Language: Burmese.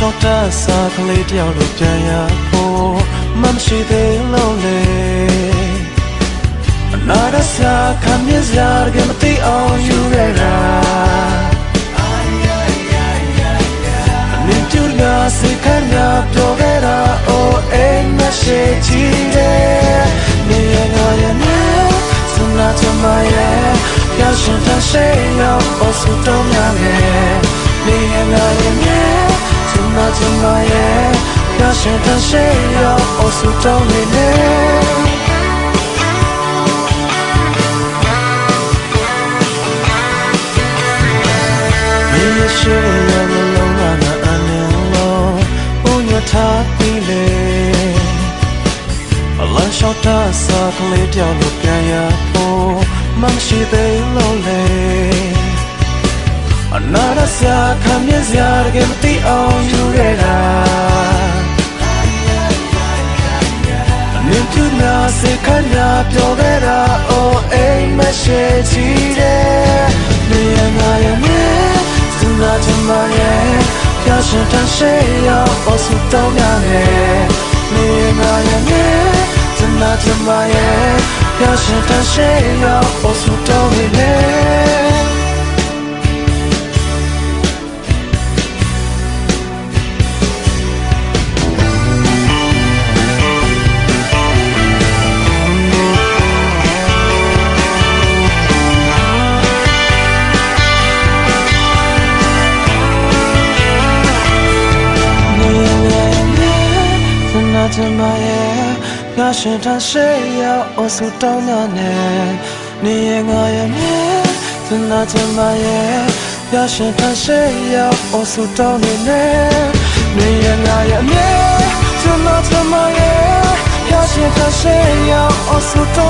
တာစာကလေးတယောက်လိုပြန်ရဖို့မမရှိသေးလို့လေအနာရစာခံမြစရာကမသိအောင်ယူရတာအမြင်ကျူလာစိတ်ခံရပြောခဲ့တာ oh အိမ်မရှိကြည့်တယ်နေရငါရဲ့နေစနာချမရဲ့ရရှင်တရှိရောက်အဆူတော်များနဲ့နေရငါရဲ့နေစနာချမရဲ့ ရရှင်တရှိရောက်အဆူတော်နေနဲ့မြေရှိရမလုံးမနာအနေလုံးဘုံရထားပြီးလေအလန်းလျှောက်တာစာကလေးတယောက်လိုပြန်ရဖို့မရှိသေးလို့လေအနာရစရာခံမြစရာတကယ်မသိအောင် မြင်ပြနာစေခဏပြောခဲ့တာ oh အိမ်မရှိချီတဲ့နေရငါရဲ့မြင်စနာချမရဲ့ရရှင်တန်ရှိရောက်အဆူတောင်းရတယ်နေရငါရဲ့မြင်စနာချမရဲ့ရရှင်တန်ရှိရောက်အဆူတောင်းနေလေချ ငါရှင်တန်ရှိရောက်အဆူတောင်းတာနဲ့နေရငါရဲ့မြေစနာချင်ပါရဲ့ငါရှင်တန်ရှိရောက်အဆူတောင်းနေနဲ့နေရငါရဲ့မြေစနာချင်ပါရဲ့ငါရှင်တန်ရှိရောက်အဆူတောင်း